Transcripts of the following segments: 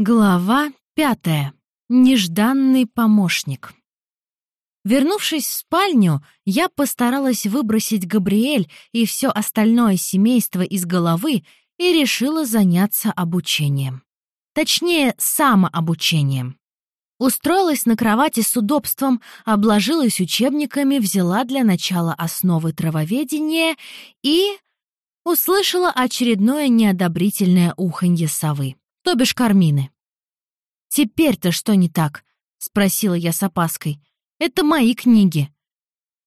Глава пятая. Нежданный помощник. Вернувшись в спальню, я постаралась выбросить Габриэль и все остальное семейство из головы и решила заняться обучением. Точнее, самообучением. Устроилась на кровати с удобством, обложилась учебниками, взяла для начала основы травоведения и... услышала очередное неодобрительное уханье совы то бишь Кармины. «Теперь-то что не так?» — спросила я с опаской. «Это мои книги».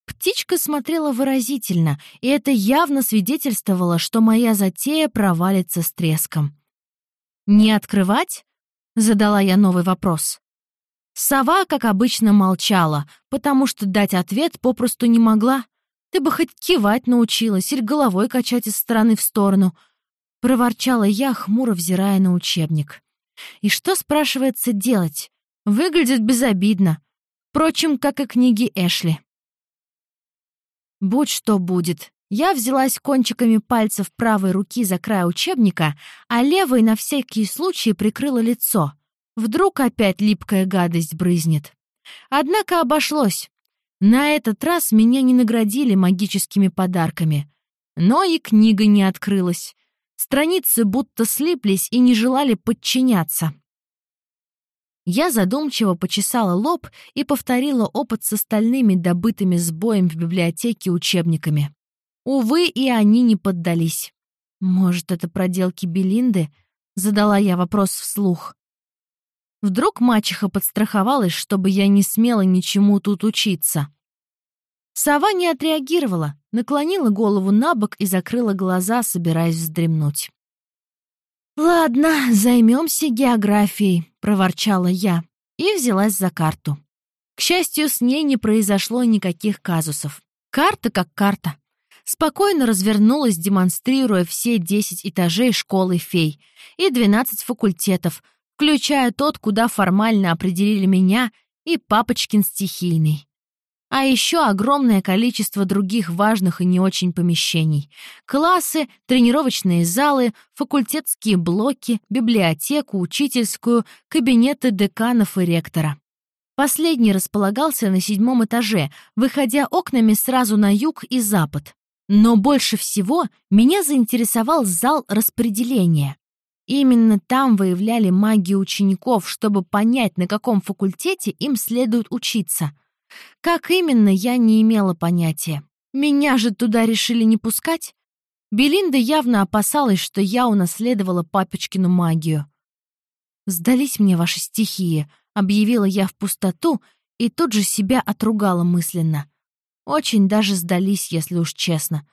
Птичка смотрела выразительно, и это явно свидетельствовало, что моя затея провалится с треском. «Не открывать?» — задала я новый вопрос. Сова, как обычно, молчала, потому что дать ответ попросту не могла. Ты бы хоть кивать научилась или головой качать из стороны в сторону — проворчала я, хмуро взирая на учебник. И что, спрашивается, делать? Выглядит безобидно. Впрочем, как и книги Эшли. Будь что будет. Я взялась кончиками пальцев правой руки за край учебника, а левой на всякий случай прикрыла лицо. Вдруг опять липкая гадость брызнет. Однако обошлось. На этот раз меня не наградили магическими подарками. Но и книга не открылась. Страницы будто слиплись и не желали подчиняться. Я задумчиво почесала лоб и повторила опыт с остальными добытыми с боем в библиотеке учебниками. Увы, и они не поддались. «Может, это проделки Белинды?» — задала я вопрос вслух. Вдруг мачеха подстраховалась, чтобы я не смела ничему тут учиться. Сова не отреагировала, наклонила голову на бок и закрыла глаза, собираясь вздремнуть. «Ладно, займемся географией», — проворчала я и взялась за карту. К счастью, с ней не произошло никаких казусов. Карта как карта. Спокойно развернулась, демонстрируя все 10 этажей школы фей и 12 факультетов, включая тот, куда формально определили меня, и папочкин стихийный. А еще огромное количество других важных и не очень помещений. Классы, тренировочные залы, факультетские блоки, библиотеку, учительскую, кабинеты деканов и ректора. Последний располагался на седьмом этаже, выходя окнами сразу на юг и запад. Но больше всего меня заинтересовал зал распределения. Именно там выявляли магию учеников, чтобы понять, на каком факультете им следует учиться — как именно, я не имела понятия. Меня же туда решили не пускать? Белинда явно опасалась, что я унаследовала папочкину магию. «Сдались мне ваши стихии», — объявила я в пустоту и тут же себя отругала мысленно. Очень даже сдались, если уж честно.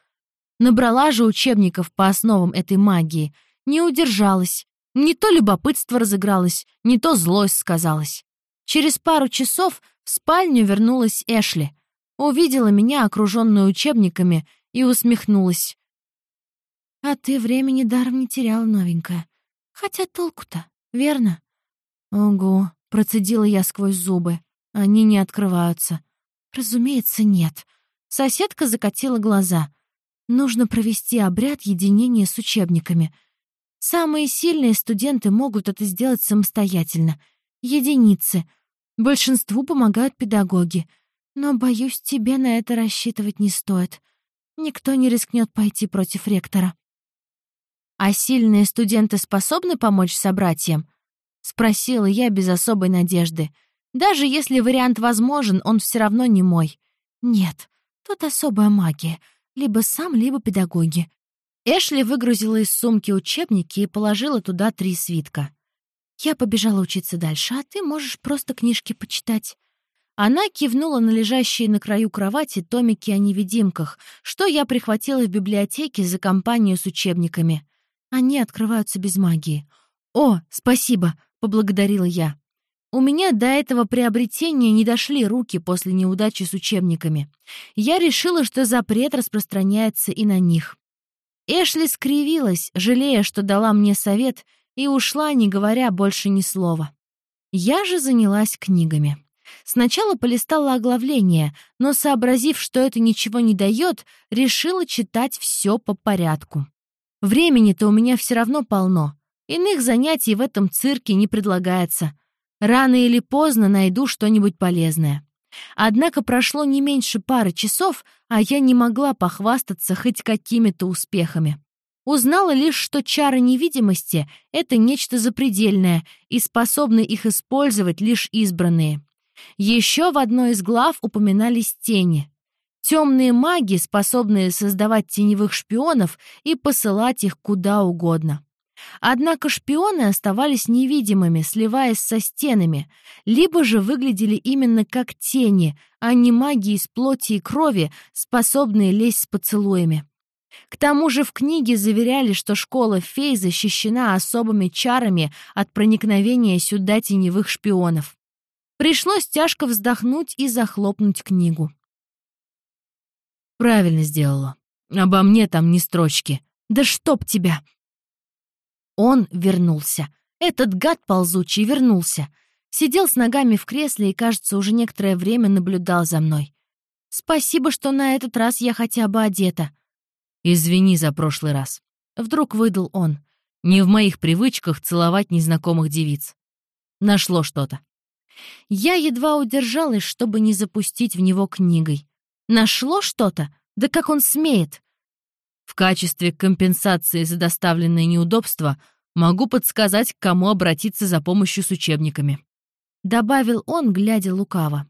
Набрала же учебников по основам этой магии, не удержалась. Не то любопытство разыгралось, не то злость сказалась. Через пару часов в спальню вернулась Эшли, увидела меня, окруженную учебниками, и усмехнулась. «А ты времени даром не теряла, новенькая. Хотя толку-то, верно?» «Ого», — процедила я сквозь зубы. «Они не открываются». «Разумеется, нет». Соседка закатила глаза. «Нужно провести обряд единения с учебниками. Самые сильные студенты могут это сделать самостоятельно. Единицы — Большинству помогают педагоги. Но, боюсь, тебе на это рассчитывать не стоит. Никто не рискнет пойти против ректора. «А сильные студенты способны помочь собратьям?» — спросила я без особой надежды. «Даже если вариант возможен, он все равно не мой». «Нет, тут особая магия. Либо сам, либо педагоги». Эшли выгрузила из сумки учебники и положила туда три свитка. Я побежала учиться дальше, а ты можешь просто книжки почитать». Она кивнула на лежащие на краю кровати томики о невидимках, что я прихватила в библиотеке за компанию с учебниками. Они открываются без магии. «О, спасибо!» — поблагодарила я. У меня до этого приобретения не дошли руки после неудачи с учебниками. Я решила, что запрет распространяется и на них. Эшли скривилась, жалея, что дала мне совет — и ушла, не говоря больше ни слова. Я же занялась книгами. Сначала полистала оглавление, но, сообразив, что это ничего не дает, решила читать все по порядку. Времени-то у меня все равно полно. Иных занятий в этом цирке не предлагается. Рано или поздно найду что-нибудь полезное. Однако прошло не меньше пары часов, а я не могла похвастаться хоть какими-то успехами. Узнала лишь, что чары невидимости — это нечто запредельное, и способны их использовать лишь избранные. Еще в одной из глав упоминались тени. Темные маги, способные создавать теневых шпионов и посылать их куда угодно. Однако шпионы оставались невидимыми, сливаясь со стенами, либо же выглядели именно как тени, а не маги из плоти и крови, способные лезть с поцелуями. К тому же в книге заверяли, что школа фей защищена особыми чарами от проникновения сюда теневых шпионов. Пришлось тяжко вздохнуть и захлопнуть книгу. «Правильно сделала. Обо мне там ни строчки. Да чтоб тебя!» Он вернулся. Этот гад ползучий вернулся. Сидел с ногами в кресле и, кажется, уже некоторое время наблюдал за мной. Спасибо, что на этот раз я хотя бы одета. Извини за прошлый раз. Вдруг выдал он. Не в моих привычках целовать незнакомых девиц. Нашло что-то. Я едва удержалась, чтобы не запустить в него книгой. Нашло что-то? Да как он смеет? В качестве компенсации за доставленные неудобства могу подсказать, к кому обратиться за помощью с учебниками», — добавил он, глядя лукаво.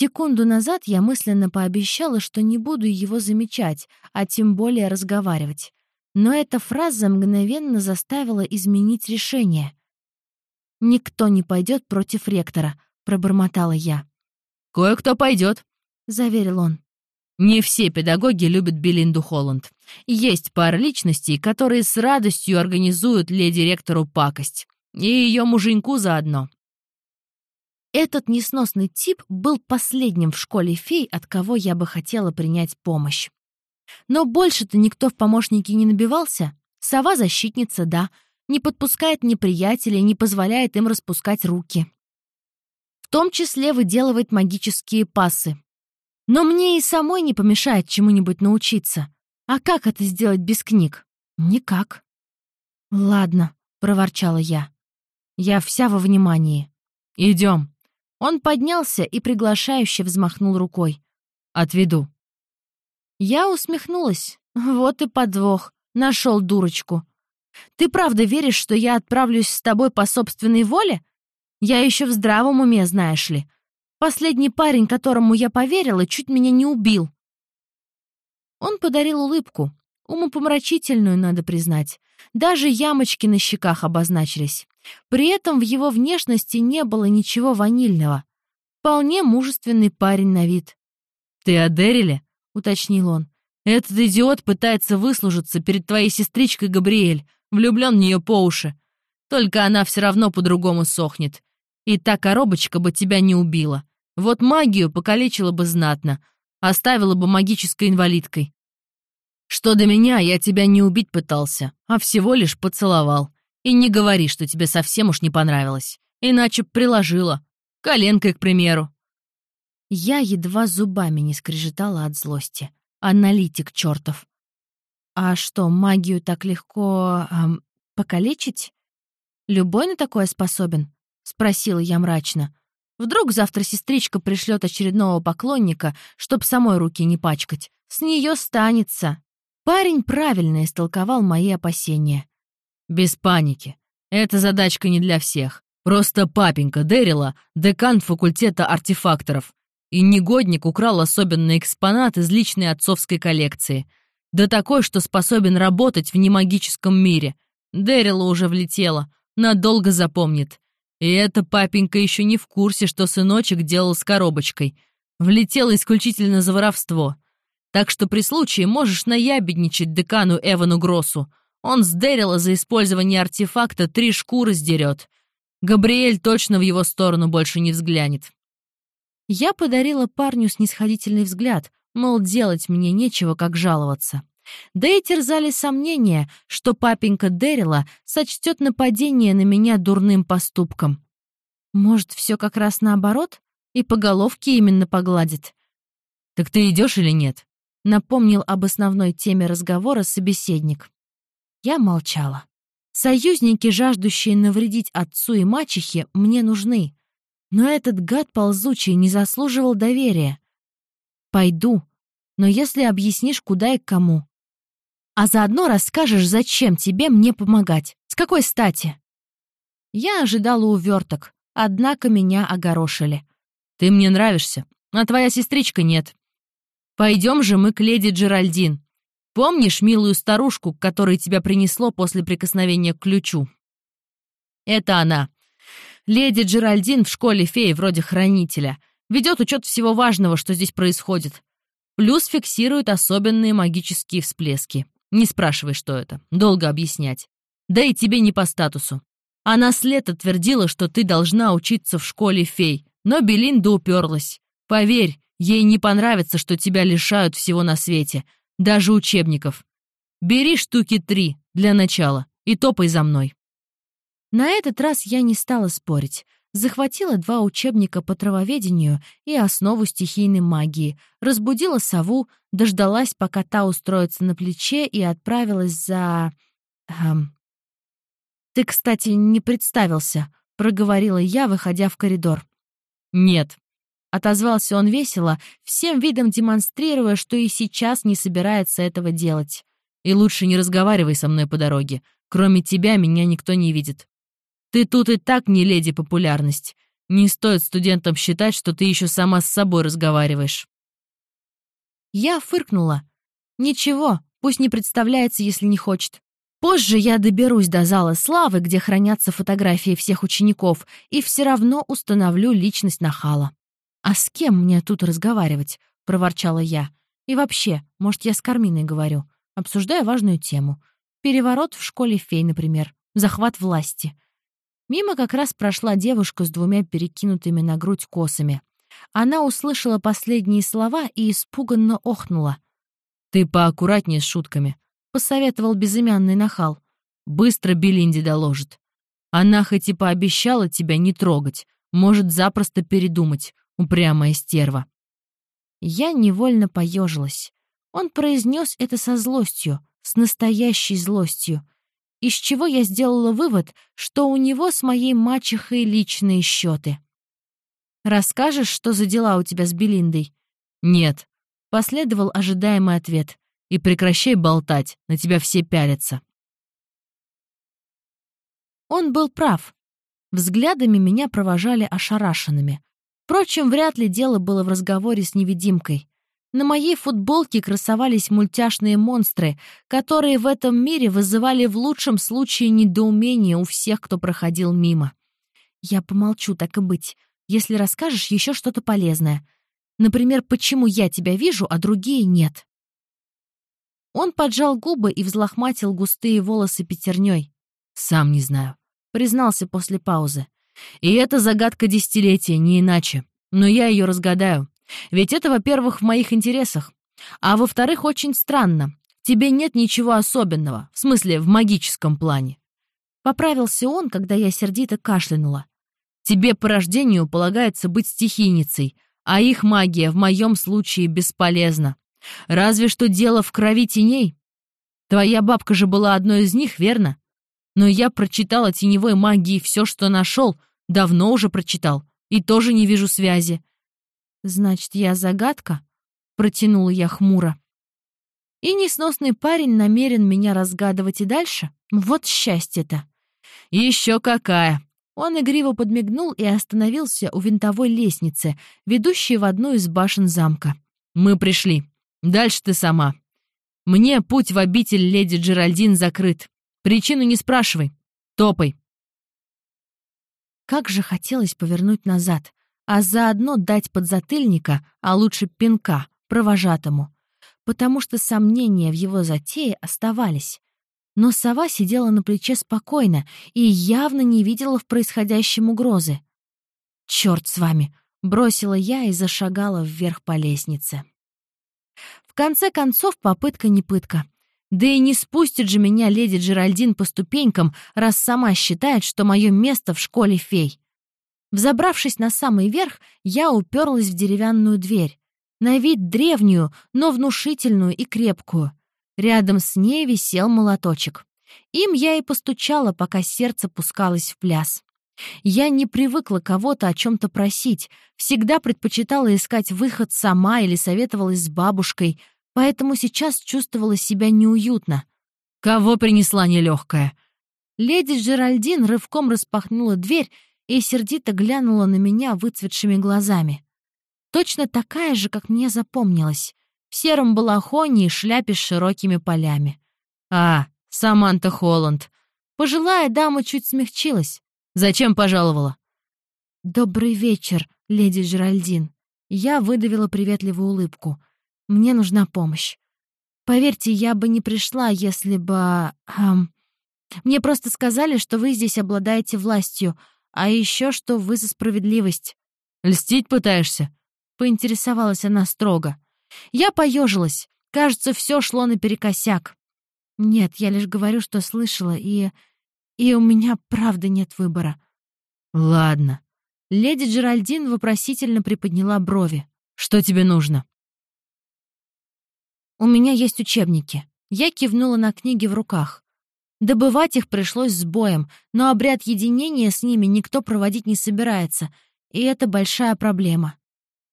Секунду назад я мысленно пообещала, что не буду его замечать, а тем более разговаривать. Но эта фраза мгновенно заставила изменить решение. «Никто не пойдет против ректора», — пробормотала я. «Кое-кто пойдет», — заверил он. Не все педагоги любят Белинду Холланд. Есть пара личностей, которые с радостью организуют леди-ректору пакость. И ее муженьку заодно. Этот несносный тип был последним в школе фей, от кого я бы хотела принять помощь. Но больше-то никто в помощники не набивался. Сова-защитница, да, не подпускает неприятелей, не позволяет им распускать руки. В том числе выделывает магические пасы, но мне и самой не помешает чему-нибудь научиться. А как это сделать без книг? Никак. «Ладно», — проворчала я. «Я вся во внимании. Идем. Он поднялся и приглашающе взмахнул рукой. «Отведу». Я усмехнулась. Вот и подвох. Нашел дурочку. «Ты правда веришь, что я отправлюсь с тобой по собственной воле? Я еще в здравом уме, знаешь ли. Последний парень, которому я поверила, чуть меня не убил. Он подарил улыбку, умопомрачительную, надо признать. Даже ямочки на щеках обозначились. При этом в его внешности не было ничего ванильного. Вполне мужественный парень на вид. «Ты о Дэриле?» — уточнил он. «Этот идиот пытается выслужиться перед твоей сестричкой Габриэль, влюблен в нее по уши. Только она все равно по-другому сохнет. И та коробочка бы тебя не убила. Вот магию покалечила бы знатно, оставила бы магической инвалидкой. Что до меня, я тебя не убить пытался, а всего лишь поцеловал. И не говори, что тебе совсем уж не понравилось. Иначе приложила. Коленкой, к примеру. Я едва зубами не скрежетала от злости. Аналитик чертов. А что, магию так легко эм, покалечить? Любой на такое способен? Спросила я мрачно. Вдруг завтра сестричка пришлет очередного поклонника, чтоб самой руки не пачкать. С нее станется. Парень правильно истолковал мои опасения. Без паники. Эта задачка не для всех. Просто папенька Дэрила — декан факультета артефакторов. И негодник украл особенный экспонат из личной отцовской коллекции. Да такой, что способен работать в немагическом мире. Дэрила уже влетела. Надолго запомнит. И это папенька еще не в курсе, что сыночек делал с коробочкой. Влетел исключительно за воровство. Так что при случае можешь наябедничать декану Эвану Гроссу. Он с Дэрила за использование артефакта три шкуры сдерет. Габриэль точно в его сторону больше не взглянет. Я подарила парню снисходительный взгляд, мол, делать мне нечего, как жаловаться. Да и терзали сомнения, что папенька Дэрила сочтет нападение на меня дурным поступком. Может, все как раз наоборот? И по головке именно погладит. «Так ты идешь или нет?» Напомнил об основной теме разговора собеседник. Я молчала. Союзники, жаждущие навредить отцу и мачехе, мне нужны. Но этот гад ползучий не заслуживал доверия. Пойду, но если объяснишь, куда и к кому. А заодно расскажешь, зачем тебе мне помогать. С какой стати? Я ожидала уверток, однако меня огорошили. Ты мне нравишься, а твоя сестричка нет. Пойдем же мы к леди Джеральдин. Помнишь милую старушку, которой тебя принесло после прикосновения к ключу? Это она. Леди Джеральдин в школе феи вроде хранителя. Ведет учет всего важного, что здесь происходит. Плюс фиксирует особенные магические всплески. Не спрашивай, что это. Долго объяснять. Да и тебе не по статусу. Она с лета твердила, что ты должна учиться в школе фей, но Белинда уперлась. Поверь, ей не понравится, что тебя лишают всего на свете, даже учебников. Бери штуки три для начала и топай за мной. На этот раз я не стала спорить захватила два учебника по травоведению и основу стихийной магии, разбудила сову, дождалась, пока та устроится на плече, и отправилась за... Эм... «Ты, кстати, не представился», — проговорила я, выходя в коридор. «Нет», — отозвался он весело, всем видом демонстрируя, что и сейчас не собирается этого делать. «И лучше не разговаривай со мной по дороге. Кроме тебя меня никто не видит. Ты тут и так не леди популярность. Не стоит студентам считать, что ты еще сама с собой разговариваешь». Я фыркнула. «Ничего, пусть не представляется, если не хочет. Позже я доберусь до зала славы, где хранятся фотографии всех учеников, и все равно установлю личность нахала». «А с кем мне тут разговаривать?» — проворчала я. «И вообще, может, я с Карминой говорю, обсуждая важную тему. Переворот в школе фей, например. Захват власти. Мимо как раз прошла девушка с двумя перекинутыми на грудь косами. Она услышала последние слова и испуганно охнула. «Ты поаккуратнее с шутками», — посоветовал безымянный нахал. «Быстро Белинде доложит. Она хоть и пообещала тебя не трогать, может запросто передумать, упрямая стерва». Я невольно поежилась. Он произнес это со злостью, с настоящей злостью из чего я сделала вывод, что у него с моей мачехой личные счеты. «Расскажешь, что за дела у тебя с Белиндой?» «Нет», — последовал ожидаемый ответ. «И прекращай болтать, на тебя все пялятся». Он был прав. Взглядами меня провожали ошарашенными. Впрочем, вряд ли дело было в разговоре с невидимкой. На моей футболке красовались мультяшные монстры, которые в этом мире вызывали в лучшем случае недоумение у всех, кто проходил мимо. Я помолчу, так и быть, если расскажешь еще что-то полезное. Например, почему я тебя вижу, а другие нет. Он поджал губы и взлохматил густые волосы пятерней. «Сам не знаю», — признался после паузы. «И это загадка десятилетия, не иначе. Но я ее разгадаю. Ведь это, во-первых, в моих интересах. А во-вторых, очень странно. Тебе нет ничего особенного, в смысле, в магическом плане. Поправился он, когда я сердито кашлянула. Тебе по рождению полагается быть стихийницей, а их магия в моем случае бесполезна. Разве что дело в крови теней. Твоя бабка же была одной из них, верно? Но я прочитала теневой магии все, что нашел, давно уже прочитал, и тоже не вижу связи. «Значит, я загадка?» — протянула я хмуро. «И несносный парень намерен меня разгадывать и дальше? Вот счастье-то!» «Еще какая!» Он игриво подмигнул и остановился у винтовой лестницы, ведущей в одну из башен замка. «Мы пришли. Дальше ты сама. Мне путь в обитель леди Джеральдин закрыт. Причину не спрашивай. Топай». Как же хотелось повернуть назад, а заодно дать подзатыльника, а лучше пинка, провожатому, потому что сомнения в его затее оставались. Но сова сидела на плече спокойно и явно не видела в происходящем угрозы. «Чёрт с вами!» — бросила я и зашагала вверх по лестнице. В конце концов, попытка не пытка. Да и не спустит же меня леди Джеральдин по ступенькам, раз сама считает, что мое место в школе фей. Взобравшись на самый верх, я уперлась в деревянную дверь. На вид древнюю, но внушительную и крепкую. Рядом с ней висел молоточек. Им я и постучала, пока сердце пускалось в пляс. Я не привыкла кого-то о чем-то просить, всегда предпочитала искать выход сама или советовалась с бабушкой, поэтому сейчас чувствовала себя неуютно. «Кого принесла нелегкая?» Леди Джеральдин рывком распахнула дверь и сердито глянула на меня выцветшими глазами. Точно такая же, как мне запомнилась, в сером балахоне и шляпе с широкими полями. «А, Саманта Холланд». Пожилая дама чуть смягчилась. «Зачем пожаловала?» «Добрый вечер, леди Джеральдин». Я выдавила приветливую улыбку. «Мне нужна помощь. Поверьте, я бы не пришла, если бы... Эм, мне просто сказали, что вы здесь обладаете властью, а еще что вы за справедливость». «Льстить пытаешься?» — поинтересовалась она строго. Я поежилась. Кажется, все шло наперекосяк. Нет, я лишь говорю, что слышала, и... И у меня правда нет выбора. Ладно. Леди Джеральдин вопросительно приподняла брови. Что тебе нужно? У меня есть учебники. Я кивнула на книги в руках. Добывать их пришлось с боем, но обряд единения с ними никто проводить не собирается, и это большая проблема.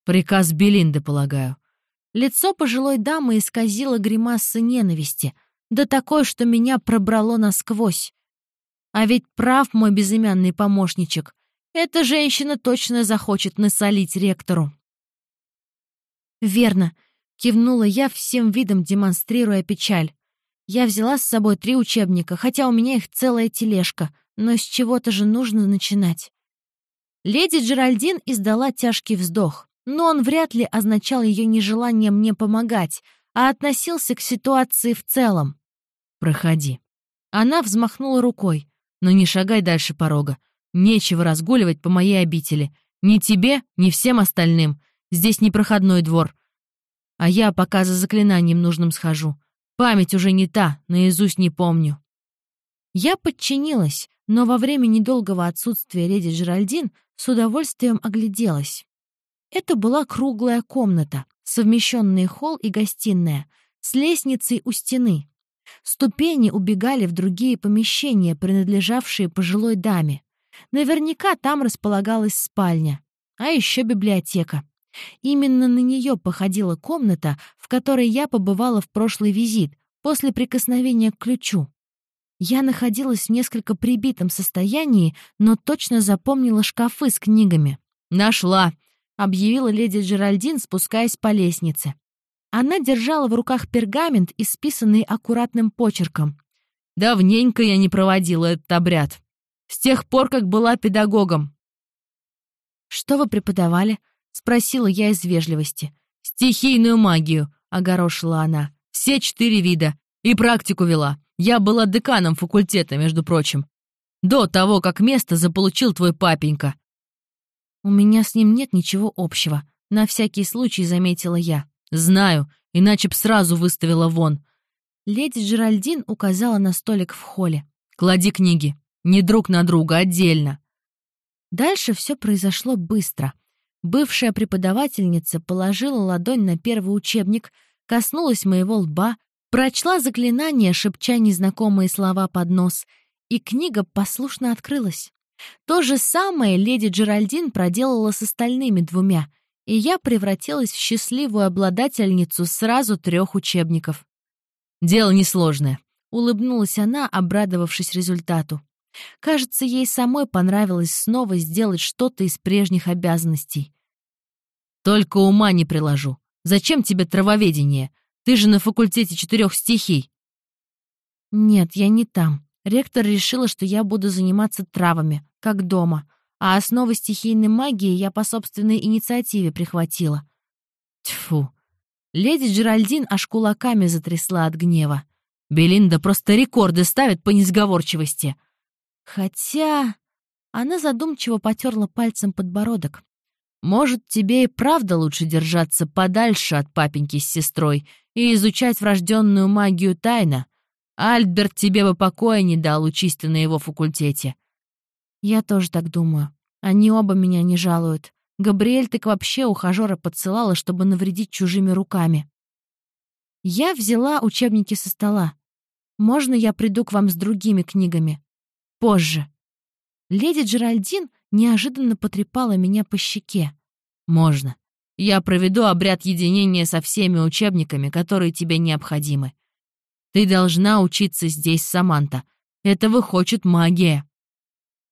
Приказ Белинды, полагаю. Лицо пожилой дамы исказило гримаса ненависти, да такой, что меня пробрало насквозь. А ведь прав мой безымянный помощничек. Эта женщина точно захочет насолить ректору. «Верно», — кивнула я всем видом, демонстрируя печаль. Я взяла с собой три учебника, хотя у меня их целая тележка, но с чего-то же нужно начинать. Леди Джеральдин издала тяжкий вздох, но он вряд ли означал ее нежелание мне помогать, а относился к ситуации в целом. «Проходи». Она взмахнула рукой. «Но не шагай дальше порога. Нечего разгуливать по моей обители. Ни тебе, ни всем остальным. Здесь не проходной двор. А я пока за заклинанием нужным схожу. Память уже не та, наизусть не помню». Я подчинилась, но во время недолгого отсутствия леди Джеральдин с удовольствием огляделась. Это была круглая комната, совмещенный холл и гостиная, с лестницей у стены. Ступени убегали в другие помещения, принадлежавшие пожилой даме. Наверняка там располагалась спальня, а еще библиотека. Именно на нее походила комната, в которой я побывала в прошлый визит, после прикосновения к ключу. Я находилась в несколько прибитом состоянии, но точно запомнила шкафы с книгами. «Нашла!» — объявила леди Джеральдин, спускаясь по лестнице. Она держала в руках пергамент, исписанный аккуратным почерком. «Давненько я не проводила этот обряд. С тех пор, как была педагогом». «Что вы преподавали?» — спросила я из вежливости. «Стихийную магию», — огорошила она. «Все четыре вида. И практику вела. Я была деканом факультета, между прочим. До того, как место заполучил твой папенька». «У меня с ним нет ничего общего», — на всякий случай заметила я. «Знаю, иначе б сразу выставила вон». Леди Джеральдин указала на столик в холле. «Клади книги. Не друг на друга, отдельно». Дальше все произошло быстро — Бывшая преподавательница положила ладонь на первый учебник, коснулась моего лба, прочла заклинание, шепча незнакомые слова под нос, и книга послушно открылась. То же самое леди Джеральдин проделала с остальными двумя, и я превратилась в счастливую обладательницу сразу трех учебников. «Дело несложное», — улыбнулась она, обрадовавшись результату. Кажется, ей самой понравилось снова сделать что-то из прежних обязанностей. Только ума не приложу. Зачем тебе травоведение? Ты же на факультете четырех стихий. Нет, я не там. Ректор решила, что я буду заниматься травами, как дома, а основы стихийной магии я по собственной инициативе прихватила. Тьфу. Леди Джеральдин аж кулаками затрясла от гнева. Белинда просто рекорды ставит по несговорчивости. Хотя... Она задумчиво потерла пальцем подбородок. Может, тебе и правда лучше держаться подальше от папеньки с сестрой и изучать врожденную магию тайно? Альберт тебе бы покоя не дал, учись ты на его факультете. Я тоже так думаю. Они оба меня не жалуют. Габриэль так вообще ухажера подсылала, чтобы навредить чужими руками. Я взяла учебники со стола. Можно я приду к вам с другими книгами? Позже. Леди Джеральдин неожиданно потрепала меня по щеке. Можно. Я проведу обряд единения со всеми учебниками, которые тебе необходимы. Ты должна учиться здесь, Саманта. Этого хочет магия.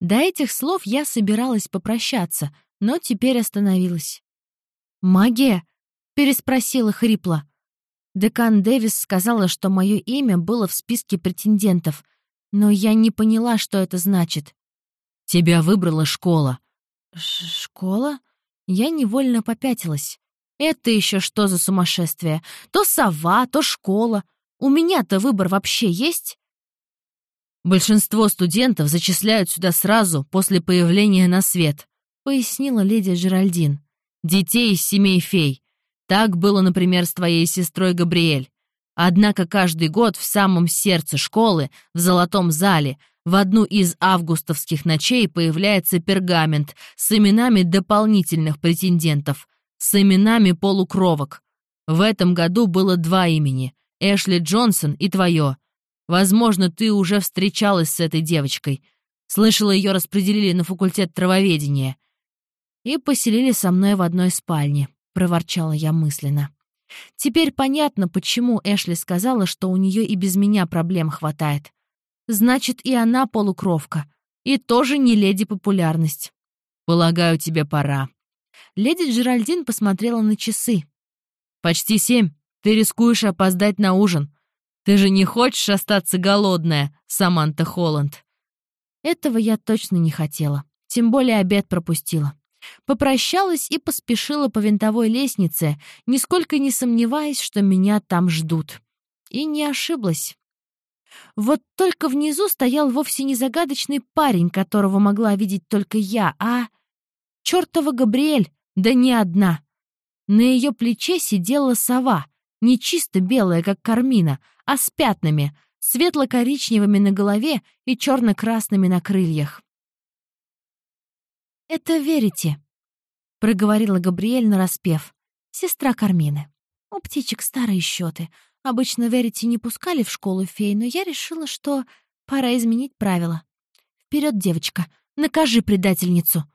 До этих слов я собиралась попрощаться, но теперь остановилась. «Магия?» — переспросила хрипло. Декан Дэвис сказала, что мое имя было в списке претендентов, но я не поняла, что это значит. «Тебя выбрала школа». Ш «Школа?» Я невольно попятилась. «Это еще что за сумасшествие? То сова, то школа. У меня-то выбор вообще есть?» Большинство студентов зачисляют сюда сразу после появления на свет, пояснила леди Джеральдин. Детей из семей фей. Так было, например, с твоей сестрой Габриэль. Однако каждый год в самом сердце школы, в золотом зале, в одну из августовских ночей появляется пергамент с именами дополнительных претендентов, с именами полукровок. В этом году было два имени — Эшли Джонсон и твое. Возможно, ты уже встречалась с этой девочкой. Слышала, ее распределили на факультет травоведения. И поселили со мной в одной спальне, проворчала я мысленно. Теперь понятно, почему Эшли сказала, что у нее и без меня проблем хватает. Значит, и она полукровка. И тоже не леди популярность. Полагаю, тебе пора. Леди Джеральдин посмотрела на часы. Почти семь. Ты рискуешь опоздать на ужин. Ты же не хочешь остаться голодная, Саманта Холланд?» Этого я точно не хотела. Тем более обед пропустила. Попрощалась и поспешила по винтовой лестнице, нисколько не сомневаясь, что меня там ждут. И не ошиблась. Вот только внизу стоял вовсе не загадочный парень, которого могла видеть только я, а... Чёртова Габриэль, да не одна. На ее плече сидела сова, не чисто белая, как кармина, а с пятнами, светло-коричневыми на голове и черно-красными на крыльях. «Это верите», — проговорила Габриэль нараспев, сестра Кармины. «У птичек старые счеты. Обычно верите не пускали в школу фей, но я решила, что пора изменить правила. Вперед, девочка, накажи предательницу!»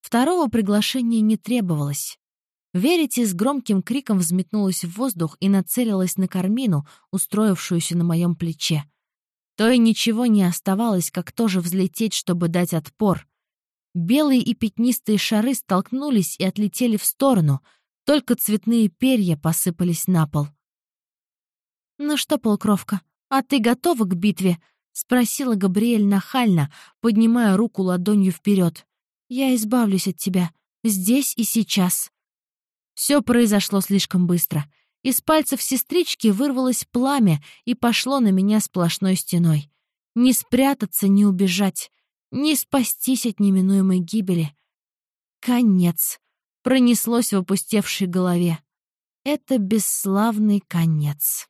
Второго приглашения не требовалось. Верите с громким криком взметнулась в воздух и нацелилась на Кармину, устроившуюся на моем плече. То и ничего не оставалось, как тоже взлететь, чтобы дать отпор. Белые и пятнистые шары столкнулись и отлетели в сторону, только цветные перья посыпались на пол. «Ну что, полкровка, а ты готова к битве?» — спросила Габриэль нахально, поднимая руку ладонью вперед. «Я избавлюсь от тебя. Здесь и сейчас». Все произошло слишком быстро. Из пальцев сестрички вырвалось пламя и пошло на меня сплошной стеной. Не спрятаться, не убежать, не спастись от неминуемой гибели. Конец. Пронеслось в опустевшей голове. Это бесславный конец.